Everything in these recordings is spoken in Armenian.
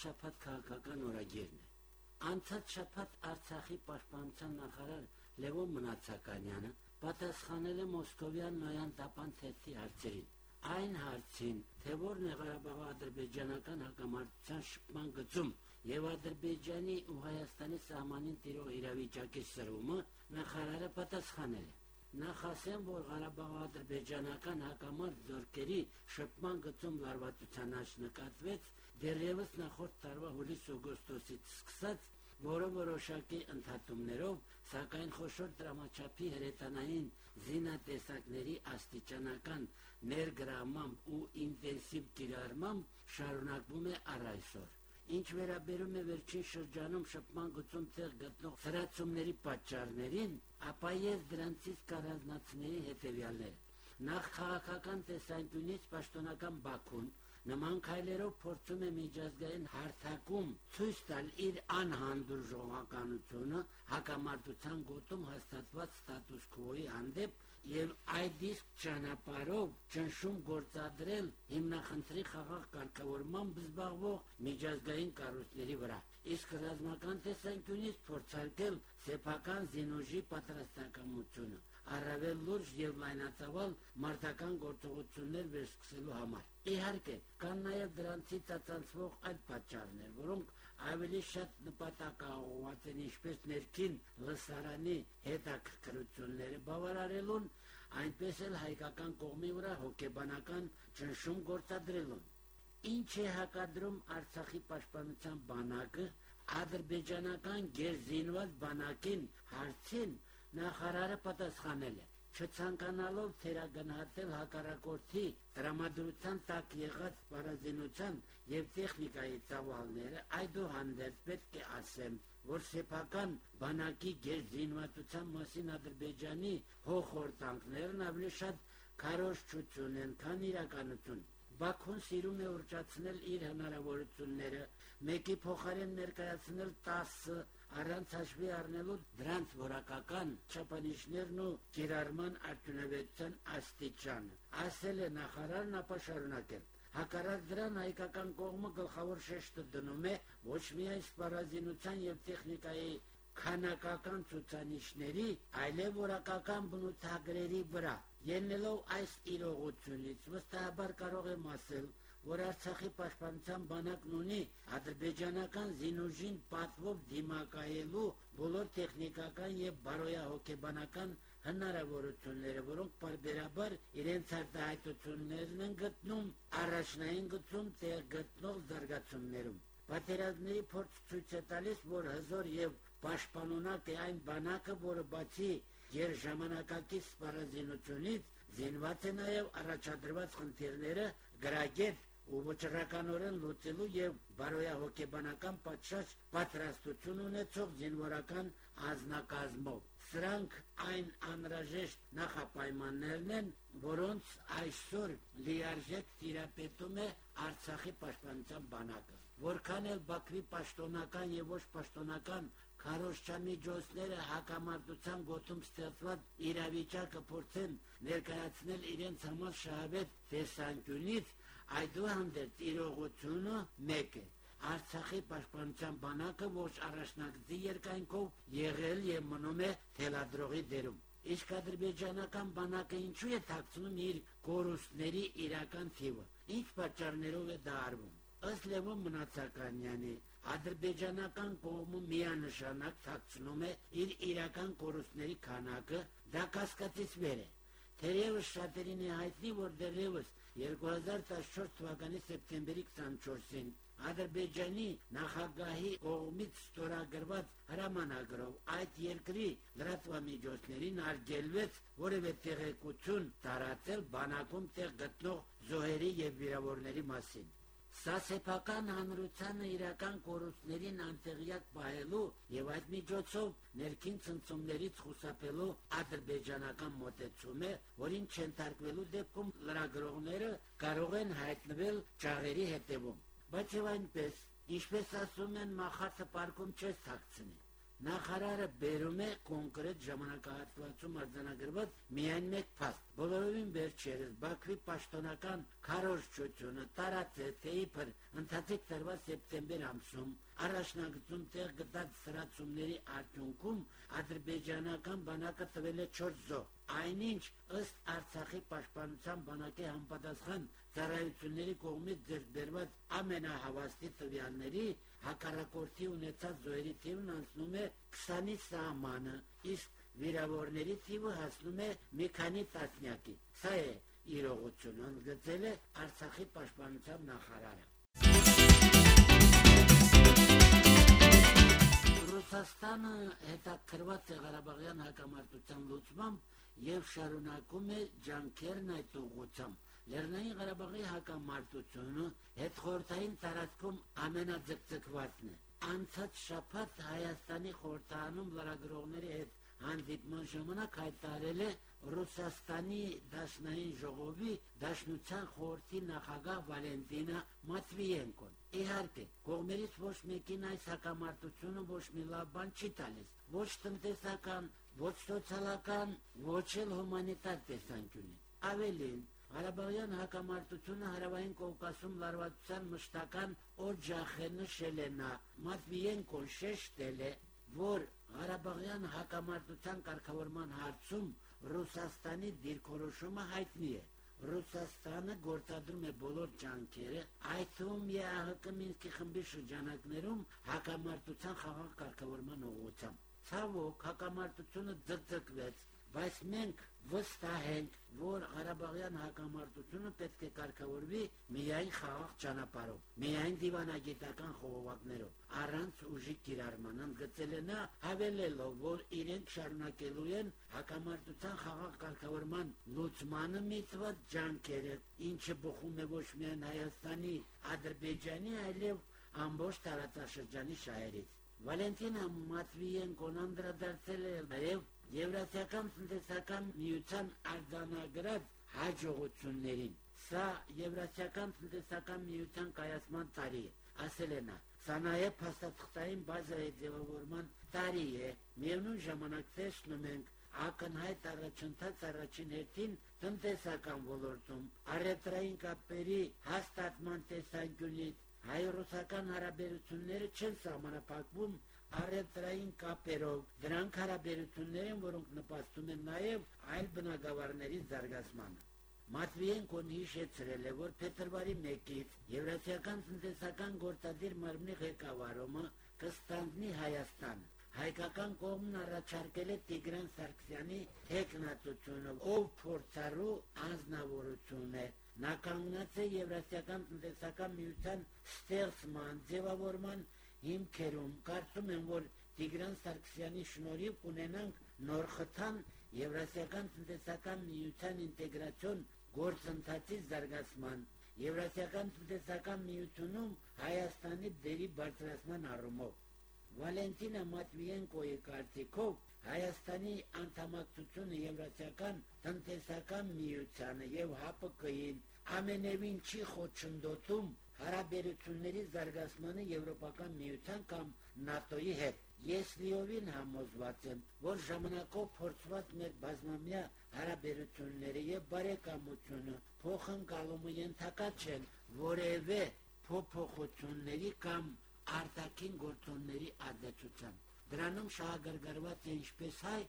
շաբաթ քաղաքական օրագիրն է։ Անցած շաբաթ Արցախի պաշտպանության նախարար Լևոն Մնացականյանը պատասխանել է Մոսկովյան Նոյան տապան թերթի հարցերին։ Այն հարցին, թե որն է Ղարաբաղի ադրբեջանական հակամարտության շփման գծում եւ Ադրբեջանի ու Հայաստանի սահմանին տիրող իրավիճակի սրումը, նախարարը պատասխանել է Նախ ասեմ, որ Ղարաբաղի ադրբեջանական հակամարտ զորքերի շփման գծում լարվածության աճ նկատվեց դեռևս նախորդ տարվա հուլիս-օգոստոսից սկսած, որը որոշակի ընդհատումներով, սակայն խոշոր դրամաչափի հրետանային զինատեսակների աստիճանական ներգրավմամբ ու ինտենսիվ կիրառմամբ շարունակվում է առ այսօր։ Ինչ վերաբերում է վերջին շրջանում շփման գծում տեղ գտնող սրացումների պատճառներին, ապա ես դրանցից կառանձնացնեի հետևյալները։ Նախ քաղաքական տեսանկյունից պաշտոնական Բաքուն նման քայլերով փորձում է միջազգային հարթակում ցույց տալ իր անհանդուրժողականությունը հակամարտության գոտում հաստատված ստատուս քվոյի հանդեպ եւ այդ իսկ ճանապարհով ճնշում գործադրել հիմնախնդրի խաղաղ կարգավորմամբ զբաղվող միջազգային կառույցների վրա իսկ ռազմական տեսանկյունից փորձարկել սեփական զինուժի պատրաստակամությունը առավել լուրջ եւ լայնածավալ մարտական գործողություններ վերսկսելու համար։ Իհարկե, կան նաեւ դրանցից ծածանցվող այլ պատճառներ, որոնք ավելի շատ նպատակաուղղված են ինչպես ներքին լսարանի հետաքրքրությունները բավարարելուն, այնպես էլ հայկական կողմի վրա հոգեբանական ճնշում գործադրելուն։ Ինչ է հակադրում Արցախի պաշտպանության բանակը ադրբեջանական գերզինված բանակին հարցին նախարարը պատասխանել է չցանկանալով թերագնահատել հակառակորդի տրամադրության տակ եղած պարազինության եւ տեխնիկայի ծավալները, այդուհանդերձ պետք է ասեմ, որ սեփական բանակի գերզինվածության մասին Ադրբեջանի հոխորտանքներն ավելի շատ քարոշչություն են, քան իրականություն։ Բաքուն սիրում է ուրճացնել իր հնարավորությունները, մեկի փոխարեն ներկայացնել 10 առանց հաշվի առնելու դրանց որակական չափանիշներն ու կիրառման արդյունավետության աստիճանը։ Ասել է նախարարն ապա շարունակել. Հակառակ դրան հայկական կողմը գլխավոր շեշտը դնում է ոչ միայն սպառազինության եւ տեխնիկայի քանակական ցուցանիշների, այլև որակական բնութագրերի վրա։ Ելնելով այս իրողությունից վստահաբար կարող եմ ասել, որ Արցախի պաշտպանության բանակն ունի ադրբեջանական զինուժին պատվով դիմակայելու բոլոր տեխնիկական եւ բարոյահոգեբանական հնարավորությունները, որոնք բարբերաբար իրենց արտահայտություններն են գտնում առաջնային գծում տեղ գտնող զարգացումներում։ Պատերազմների փորձ ցույց է տալիս, որ հզոր եւ պաշտպանունակ է այն բանակը, որը բացի եր ժամանակակից սպառազինությունից զինված է նաև առաջադրված խնդիրները գրագետ ու վճռականորեն լուծելու եւ բարոյահոգեբանական պատշաճ պատրաստություն ունեցող զինվորական ազնակազմով։ Սրանք այն անհրաժեշտ նախապայմաններն են, որոնց այսօր լիարժեք տիրապետում է Արցախի պաշտպանության բանակը։ Որքան էլ Բաքվի պաշտոնական եւ ոչ պաշտոնական քարոշչամիջոցները հակամարտության գոտում ստեղծված իրավիճակը փորձեն ներկայացնել իրենց համար շահավետ տեսանկյունից, Այդուհանդերձ իրողությունը մեկ է։ Արցախի պաշտպանության բանակը ոչ առաջնակցի երկայնքով եղել եւ մնում է թելադրողի դերում։ Իսկ ադրբեջանական բանակը ինչու է ཐակցնում իր կորուստների իրական թիվը։ Ինչ պատճառներով է դա արվում։ Ըստ Լևոն Մնացականյանի, ադրբեջանական կողմը միանշանակ ཐակցնում է իր իրական կորուստների քանակը, դա կասկածից վեր է։ Թերևս շատերին է հայտնի, որ դեռևս 2014 թվականի սեպտեմբերի 24-ին Ադրբեջանի նախագահի կողմից ստորագրված հրամանագրով այդ երկրի լրատվամիջոցներին արգելվեց որևէ տեղեկություն տարածել բանակում տեղ գտնող զոհերի եւ վիրավորների մասին։ Սա սեփական հանրությանը իրական կորուստներին անտեղյակ պահելու եւ այդ միջոցով ներքին ցնցումներից խուսափելու ադրբեջանական մոտեցում է, որին չընթարկվելու դեպքում լրագրողները կարող են հայտնվել ճաղերի հետևում։ Բայց եւ այնպես, ինչպես ասում են, մախածը պարկում չես թաքցնի։ Նախարարը բերում է կոնկրետ ժամանակահատվածում արձանագրված միայն մեկ փաստ։ Բոլորովին վերջերս Բաքվի պաշտոնական քարոզչությունը տարածեց, թե իբր ընթացիկ տարվա սեպտեմբեր ամսում առաջնագծում տեղ գտած սրացումների արդյունքում ադրբեջանական բանակը տվել է 4 զոհ։ Այնինչ ըստ Արցախի պաշտպանության բանակի համապատասխան ծառայությունների կողմից ձեռք բերված ամենահավաստի տվյալների հակառակորդի ունեցած զոհերի թիվն անցնում է 20-ի սահմանը, իսկ վիրավորների թիվը հասնում է մի քանի տասնյակի։ Սա է իրողությունը, ընդգծել է Արցախի պաշտպանության նախարարը։ Ռուսաստանը հետաքրված է Ղարաբաղյան հակամարտության լուծմամբ եւ շարունակում է ջանքերն այդ ուղղությամբ Լեռնային Ղարաբաղի հակամարտությունը հետխորթային տարածքում ամենաձգձգվածն է։ Անցած շաբաթ Հայաստանի խորհրդանում լրագրողների հետ հանդիպման ժամանակ հայտարարել է Ռուսաստանի Դաշնային ժողովի Դաշնության խորհրդի նախագահ Վալենտինա Մատվիենկոն։ Իհարկե, կողմերից ոչ մեկին այս հակամարտությունը ոչ մի լավ բան չի տալիս, ոչ տնտեսական, ոչ սոցիալական, ոչ էլ հումանիտար տեսանկյունից։ Ավելին, Ղարաբաղյան հակամարտությունը հարավային Կովկասում լարվածության մշտական օջախ է նշել է նա։ Մատվիենկոն շեշտել է, որ Ղարաբաղյան հակամարտության կարգավորման հարցում Ռուսաստանի դիրքորոշումը հայտնի է։ Ռուսաստանը գործադրում է բոլոր ջանքերը, այդ թվում ԵԱՀԿ Մինսկի խմբի շրջանակներում հակամարտության խաղաղ կարգավորման ուղղությամբ։ Ցավոք հակամարտությունը ձգձգվեց, բայց մենք վստահ ենք, որ Ղարաբաղյան հակամարտությունը պետք է կարգավորվի միայն խաղաղ ճանապարհով, միայն դիվանագիտական խողովակներով, առանց ուժի կիրառման։ Ընդգծել է նա, հավելելով, որ իրենք շարունակելու են հակամարտության խաղաղ կարգավորման լուծմանը միտված ջանքերը, ինչը բխում է ոչ միայն Հայաստանի, Ադրբեջանի, այլև ամբողջ տարածաշրջանի շահերից։ Վալենտինա Մատվիենկոն անդրադարձել է նաև Եվրասիական տնտեսական միության արձանագրած հաջողություններին։ Սա Եվրասիական տնտեսական միության կայացման տարի է, ասել է նա։ Սա նաև փաստաթղթային բազայի ձևավորման տարի է։ Միևնույն ժամանակ տեսնում ենք ակնհայտ առաջընթաց առաջին հերթին տնտեսական ոլորտում, առևտրային կապերի հաստատման տեսանկյունից հայ-ռուսական հարաբերությունները չեն սահմանափակվում առևտրային կապերով, դրանք հարաբերություններ են, որոնք նպաստում են նաև այլ բնակավարների զարգացմանը։ Մատվիենկոն հիշեցրել է, որ փետրվարի 1-ից Եվրասիական տնտեսական գործադիր մարմնի ղեկավարումը կստանձնի Հայաստան։ Հայկական կողմն առաջարկել է Տիգրան Սարգսյանի տեխնատությունը, ով փորձառու անznավորություն է։ Նա կանգնած է Եվրասիական տնտեսական միության ստեղծման, ձևավորման հիմքերում կարծում եմ, որ Տիգրան Սարգսյանի շնորհիվ կունենանք նոր խթան Եվրասիական տնտեսական միության ինտեգրացիոն գործընթացի զարգացման, Եվրասիական տնտեսական միությունում Հայաստանի դերի բարձրացման առումով։ Վալենտինա Մատվիենկոյի կարծիքով Հայաստանի անդամակցությունը Եվրասիական տնտեսական միությանը եւ ՀԱՊԿ-ին ամենևին չի խոչընդոտում հարաբերությունների զարգացմանը Եվրոպական միության կամ ՆԱՏՕ-ի հետ։ Ես լիովին համոզված եմ, որ ժամանակով փորձված մեր բազմամյա հարաբերությունները եւ բարեկամությունը փոխանցալումը ենթակա չեն որևէ փոփոխությունների կամ արտաքին գործոնների ազդեցության։ Դրանում շահագրգռված է ինչպես հայ,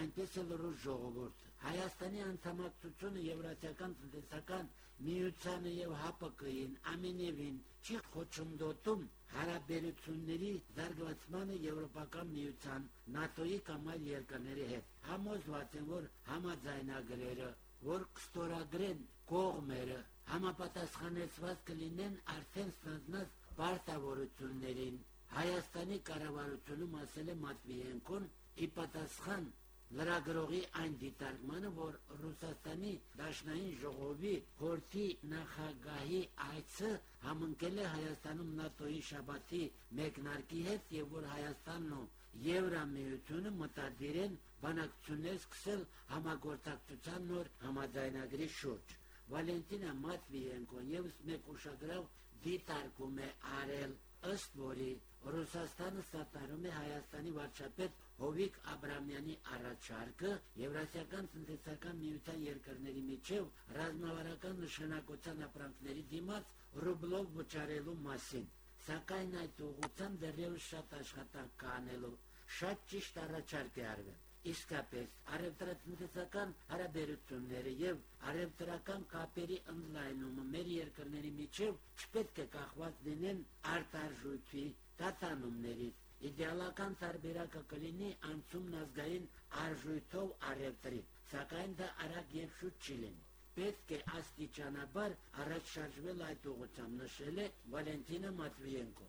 այնպես էլ ռուս ժողովուրդը։ Հայաստանի անդամակցությունը Եվրասիական տնտեսական միությանը եւ ՀԱՊԿ-ին ամենևին չի խոչընդոտում հարաբերությունների զարգացմանը Եվրոպական միության, ՆԱՏՕ-ի կամ այլ երկրների հետ։ Համոզված եմ, որ համաձայնագրերը, որ կստորագրեն կողմերը, համապատասխանեցված կլինեն արդեն ստանձնած պարտավորություններին։ Հայաստանի կառավարությունում ասել է Մատվիենկոն՝ ի պատասխան լրագրողի այն դիտարկմանը, որ Ռուսաստանի Դաշնային ժողովի խորհրդի նախագահի այցը համընկել է Հայաստանում ՆԱՏՕ-ի շաբաթի մեկնարկի հետ եւ որ Հայաստանն ու Եվրամիությունը մտադիր են բանակցություններ սկսել համագործակցության նոր համաձայնագրի շուրջ։ Վալենտինա Մատվիենկոն եւս մեկ ուշագրավ դիտարկում է արել ըստ որի Ռուսաստանը սատարում է Հայաստանի վարչապետ Հովիկ Աբրամյանի առաջարկը Եվրասիական տնտեսական միության երկրների միջև ռազմավարական նշանակության ապրանքների դիմաց ռուբլով վճարելու մասին։ Սակայն այդ ուղղությամբ դեռևս շատ աշխատանք կա անելու։ Շատ ճիշտ առաջարկ է արվել իսկապես արևտրատնտեսական հարաբերությունները եւ արևտրական կապերի ընդլայնումը մեր երկրների միջև չպետք է կախված լինեն արտարժույթի տատանումներից իդեալական տարբերակը կլինի անցումն ազգային արժույթով արևտրի սակայն դա արագ եւ շուտ չի լինի պետք է աստիճանաբար առաջ շարժվել այդ ուղղությամբ նշել է Վալենտինա Մատվիենկո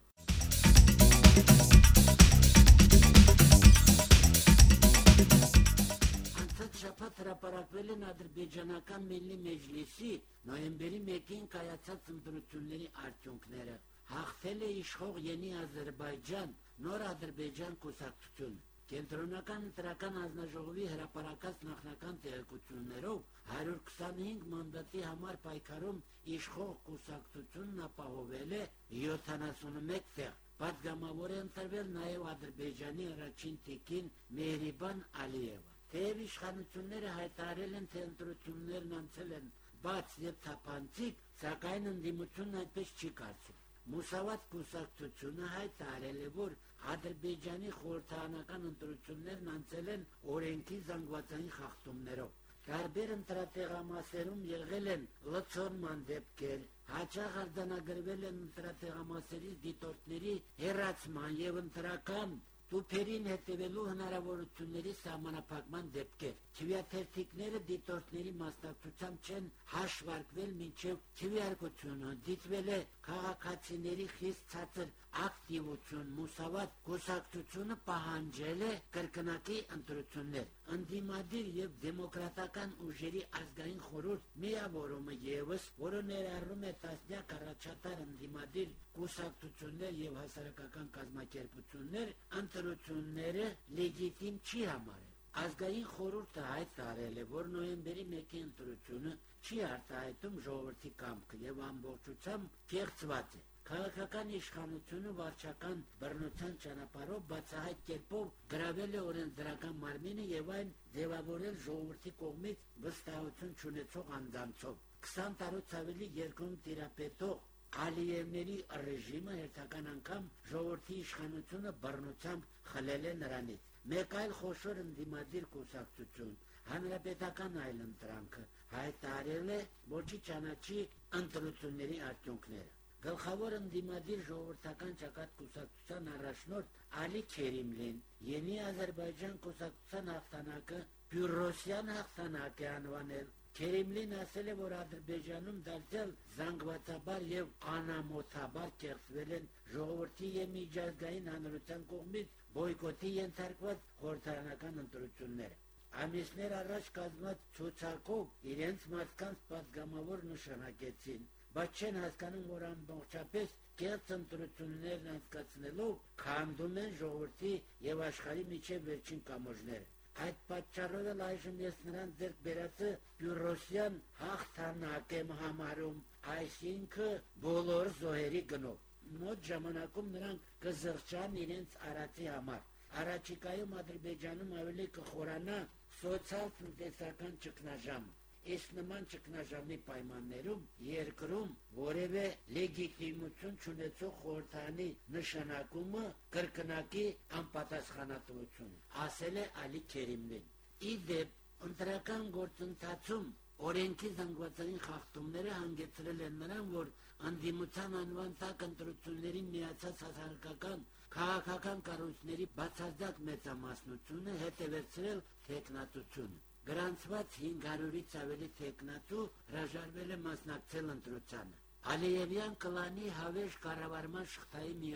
Անցած շաբաթ հրապարակվել են ադրբեջանական Միլլի մեջլիսի նոյեմբերի 1-ին կայացած ընտրությունների արդյունքները։ Հաղթել է իշխող Յենի Ադրբեջան, նոր Ադրբեջան կուսակցություն։ Կենտրոնական ընտրական հանձնաժողովի հրապարակած նախնական տեղեկություններով 125 մանդատի համար պայքարում իշխող կուսակցությունն ապահովել է 71 տեղ։ Պատգամավոր է ընտրվել նաև Ադրբեջանի առաջին տիկին Մեհրիբան Ալիևը։ Թեև իշխանությունները հայտարարել են, թե ընտրություններն անցել են բաց եւ թափանցիկ, սակայն ընդդիմությունն այդպես չի կարծում։ Մուսավատ կուսակցությունը հայտարարել է, որ Ադրբեջանի խորհրդարանական ընտրություններն անցել են օրենքի զանգվածային խախտումներով։ Տարբեր ընտրատեղամասերում եղել են լցոնման դեպքեր, հաճախ արձանագրվել են ընտրատեղամասերի դիտորդների հերացման եւ ընտրական տուփերին հետևելու հնարավորությունների սահմանափակման դեպքեր։ Քվեաթերթիկները դիտորդների մասնակցությամբ չեն հաշվարկվել մինչև քվեարկությունը, դիտվել է քաղաքացիների խիստ ցածր ակտիվություն, մուսավատ կուսակցությունը պահանջել է կրկնակի ընտրություններ։ Ընդդիմադիր եւ դեմոկրատական ուժերի ազգային խորհուրդ միավորումը եւս, որը ներառում է տասնյակ առաջատար ընդդիմադիր կուսակցություններ եւ հասարակական կազմակերպություններ, ընտրությունները լեգիտիմ չի համարել։ Ազգային խորհուրդը հայտարարել է, որ նոյեմբերի 1-ի ընտրությունը չի արտահայտում ժողովրդի կամքը եւ ամբողջությամբ կեղծված է։ Քաղաքական իշխանությունը վարչական բռնության ճանապարհով բացահայտ կերպով գրավել է օրենսդրական մարմինը եւ այն ձևավորել ժողովրդի կողմից վստահություն չունեցող անձանցով։ 20 տարուց ավելի երկրում տիրապետող Ալիևների ռեժիմը հերթական անգամ ժողովրդի իշխանությունը բռնությամբ խլել է նրանից։ Մեկ այլ խոշոր ընդդիմադիր կուսակցություն հանրապետական այլ ընտրանքը հայտարարել է, որ չի ճանաչի ընտրությունների արդյունքները։ Գլխավոր ընդդիմադիր ժողովրդական ճակատ կուսակցության առաջնորդ Ալի Քերիմլին Յենի Ադրբեջան կուսակցության հաղթանակը Բյուրոսյան հաղթանակ է անվանել։ Քերիմլին ասել է, որ Ադրբեջանում դարձյալ զանգվածաբար եւ անամոթաբար կերտվել են ժողովրդի եւ միջազգային հանրության կողմից բոյկոտի ենթարկված խորհրդարանական ընտրությունները։ Ամիսներ առաջ կազմած ցուցակով իրենց մարդկանց պատգամավոր նշանակեցին բայց չեն հասկանում, որ ամբողջապես կեղծ ընտրություններն անցկացնելով քանդում են ժողովրդի եւ աշխարհի միջև վերջին կամոջները։ Այդ պատճառով էլ այժմ ես նրան ձեռք բերածը Բյուրոսյան հաղթանակ եմ համարում, այսինքն բոլոր զոհերի գնով մոտ ժամանակում նրանք կզղջան իրենց արածի համար։ Արաչիկայում Ադրբեջանում ավելի կխորանա սոցիալ-տնտեսական ճգնաժամ։ Այս նման ճգնաժամի պայմաններում երկրում որևէ լեգիտիմություն չունեցող խորհրդանի նշանակումը կրկնակի անպատասխանատվություն, ասել է Ալի Քերիմլին։ Իդեպ ընտրական գործընթացում օրենքի զանգվածային խախտումները հանգեցրել են նրան, որ անդիմության անվան տակ ընտրություններին միացած հասարակական քաղաքական կառույցների բացարձակ մեծամասնությունը հետևեցրել տեխնատությունը։ Գրանցված 500-ից ավելի տեխնատու հրաժարվել է մասնակցել ընտրությանը։ Ալիևյան կլանի հավերժ կառավարման շղթայի մի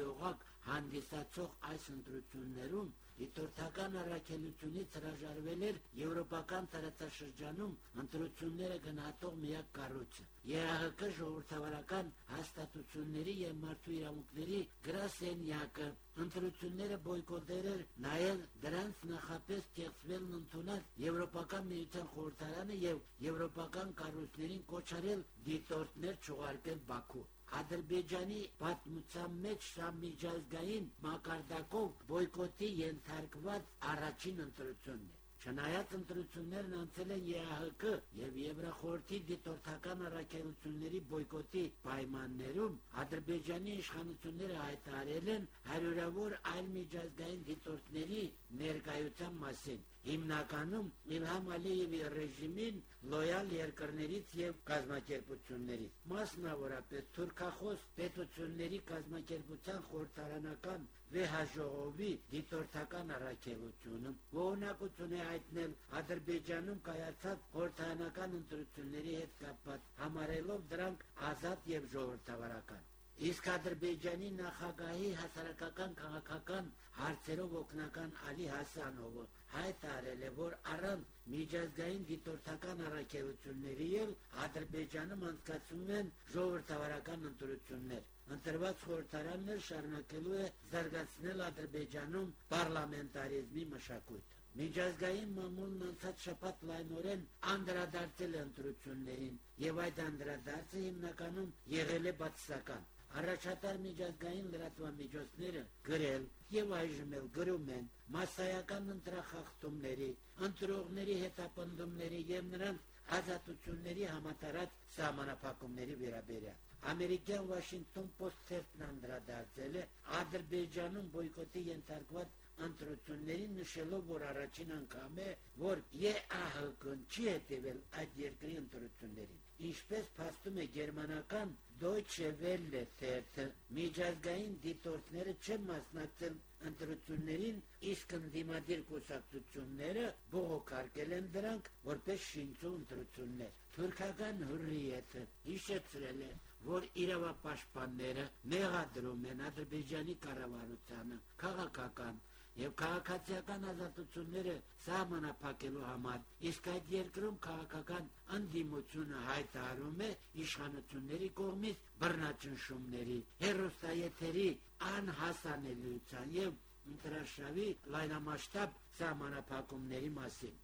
հանդիսացող այս ընտրություններում Դիտորդական առաքելությունից հրաժարվել էր եվրոպական տարածաշրջանում ընտրությունները գնահատող միակ կառույցը։ ԵԱՀԿ ժողովրդավարական հաստատությունների եւ մարդու իրավունքների գրասենյակը ընտրությունները բոյկոտել էր նաեւ դրանց նախապես կեղծվելն ընդունած Եվրոպական միության խորհրդարանը եւ եվրոպական կառույցներին կոչարել դիտորդներ չուղարկել Բաքու։ Ադրբեջանի պատմության մեջ սա միջազգային մակարդակով բոյկոտի ենթարկված առաջին ընտրությունն է։ Չնայած ընտրություններն անցել են ԵԱՀԿ եւ Եվրախորհրդի դիտորդական առաքելությունների բոյկոտի պայմաններում, Ադրբեջանի իշխանությունները հայտարարել են հարյուրավոր այլ միջազգային դիտորդների ներկայության մասին հիմնականում Իլհամ Ալիևի ռեժիմին լոյալ երկրներից եւ կազմակերպություններից մասնավորապես թուրքախոս պետությունների կազմակերպության խորհրդարանական վեհաժողովի դիտորդական առաքելությունը ողնակություն է հայտնել Ադրբեջանում կայացած խորհրդարանական ընտրությունների հետ կապված համարելով դրանք ազատ եւ ժողովրդավարական Իսկ Ադրբեջանի նախագահի հասարակական քաղաքական հարցերով օգնական Ալի Հասանովը հայտարարել է, որ առանց միջազգային դիտորդական առաքելությունների եւ Ադրբեջանում անցկացվում են ժողովրդավարական ընտրություններ։ Ընտրված խորհրդարաններ շարունակելու է զարգացնել Ադրբեջանում պարլամենտարիզմի մշակույթը։ Միջազգային մամուլն անցած շաբաթ լայնորեն անդրադարձել է ընտրություններին, եւ այդ անդրադարձը հիմնականում եղել է բացասական։ Առաջատար միջազգային լրատվամիջոցները գրել եւ այժմ էլ գրում են massայական ընտրախախտումների, ընտրողների հետապնդումների եւ նրանց ազատությունների համատարած սահմանափակումների վերաբերյալ։ Ամերիկյան Washington Post-ն անդրադարձել է Ադրբեջանում բոյկոտի ենթարկված ընտրություններին նշելով, որ առաջին անգամ է, որ ԵԱՀԿ-ն չի հետևել այդ երկրի ընտրություններին։ Ինչպես փաստում է գերմանական Deutsche Welle թերթը, միջազգային դիտորդները չեն մասնակցել ընտրություններին, իսկ ընդդիմադիր կուսակցությունները բողոքարկել են դրանք որպես շինծու ընտրություններ։ Թուրքական հուրրիեթը հիշեցրել է, որ իրավապաշտպանները մեղադրում են Ադրբեջանի կառավարությանը քաղաքական եւ քաղաքացիական ազատությունները սահմանափակելու համար, իսկ այդ երկրում քաղաքական ընդդիմությունը հայտարարում է իշխանությունների կողմից բռնաճնշումների, հերոստայեթերի անհասանելիության եւ ընտրաշավի լայնամասշտաբ սահմանափակումների մասին։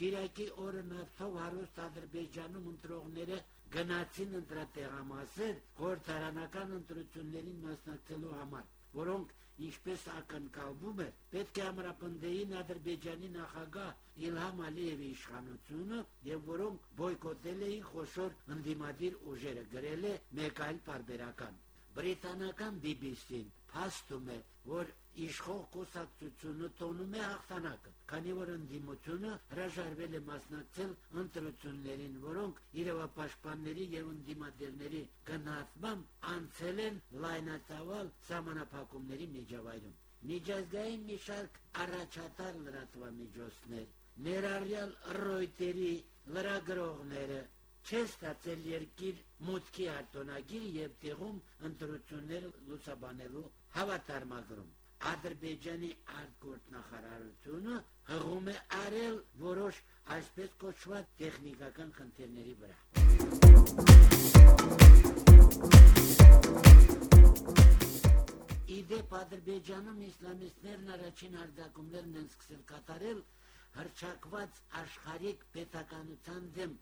Կիրակի օրը նավթով հարուստ Ադրբեջանում ընտրողները գնացին ընտրատեղամասեր խորհրդարանական ընտրություններին մասնակցելու համար, որոնք ինչպես ակնկալվում է, պետք է ամրապնդեին Ադրբեջանի նախագահ Իլհամ Ալիևի իշխանությունը եւ որոնք բոյկոտել էին խոշոր ընդդիմադիր ուժերը, գրել է մեկ այլ բարբերական։ Բրիտանական BBC-ն փաստում է, որ իշխող կուսակցությունը տոնում է հաղթանակը, քանի որ ընդդիմությունը հրաժարվել է մասնակցել ընտրություններին, որոնք իրավապաշտպանների եւ ընդդիմադիրների գնահատմամբ անցել են լայնածավալ սահմանափակումների միջավայրում։ Միջազգային մի շարք առաջատար լրատվամիջոցներ, ներառյալ Ռոյտերի լրագրողները չեն ստացել երկիր մուտքի արտոնագիր եւ տեղում ընտրություններ լուսաբանելու հավատարմագրում։ Ադրբեջանի արտգործնախարարությունը հղում է արել որոշ այսպես կոչված տեխնիկական խնդիրների վրա։ Իդեպ Ադրբեջանում իսլամիստներն առաջին հարձակումներն են սկսել կատարել հրճակված աշխարհիկ պետականության դեմ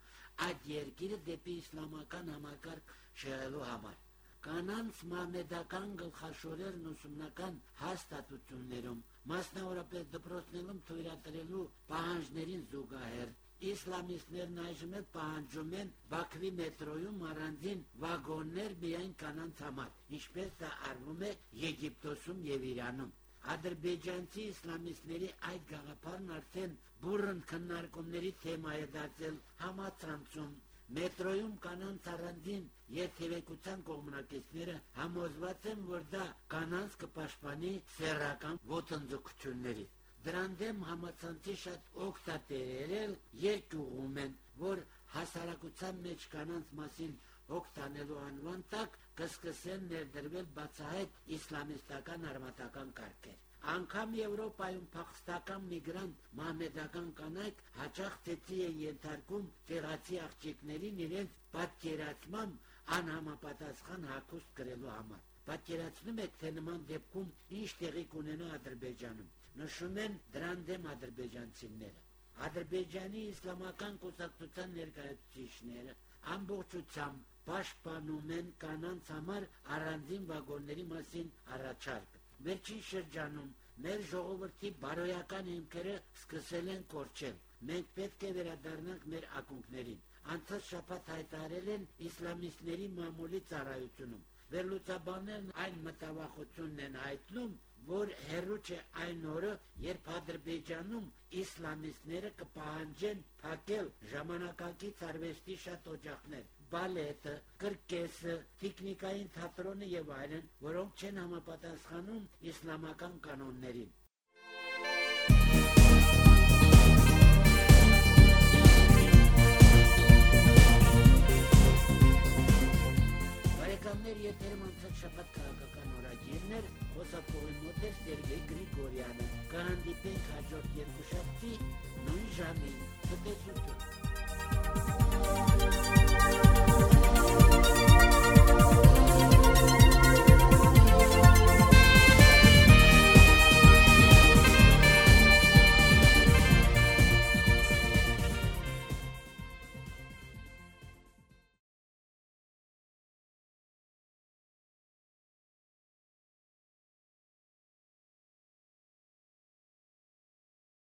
այդ երկիրը դեպի իսլամական համակարգ շեղելու համար կանանց մամեդական գլխաշորերն ուսումնական հաստատություններում, մասնավորապես դպրոցներում թույլատրելու պահանջներին զուգահեռ իսլամիստներն այժմ էլ պահանջում են Բաքվի մետրոյում առանձին վագոններ միայն կանանց համար, ինչպես դա արվում է Եգիպտոսում եւ Իրանում։ Ադրբեջանցի իսլամիստների այդ գաղափարն արդեն բուրըն քննարկումների թեմա է դարձել համացանցում Մետրոյում կանանց առանձին երթևեկության կողմնակիցները համոզված են, որ դա կանանց կպաշտպանի սեռական ոտնձգությունների։ Դրան դեմ համացանցի շատ օգտատերերել երկյուղում են, որ հասարակության մեջ կանանց մասին օգտանելու անվան տակ կսկսեն ներդրվել բացահայտ իսլամիստական արմատական կարգեր։ Անկամ Եվրոպայում փախստական միգրանտ մահմեդական կանայք հաճախ ծեցի են ենթարկում տեղացի աղջիկներին իրենց պատկերացման անհամապատասխան հակոստ կրելու համար։ Պատկերացնում եք, թե նման դեպքում ինչ տեղի կունենա Ադրբեջանում։ Նշում են դրան դեմ ադրբեջանցիները։ Ադրբեջանի իսլամական կուսակցության ներկայացուցիչները ամբողջությամբ պաշտպանում են կանանց համար առանձին վագոնների մասին առաջարկ։ Վերջին շրջանում մեր ժողովրդի բարոյական հիմքերը սկսել են կորչել։ Մենք պետք է վերադառնանք մեր ակունքներին։ Անցած շաբաթ հայտարարել են իսլամիստների մամուլի ծառայությունում։ Վերլուծաբաններն այն մտավախությունն են հայտնում, որ հերու չէ այն օրը, երբ Ադրբեջանում իսլամիստները կպահանջեն փակել ժամանակակից արվեստի շատ օջախներ, բալետը, կրկեսը, տեխնիկային թատրոնը եւ այլն, որոնք չեն համապատասխանում իսլամական կանոններին։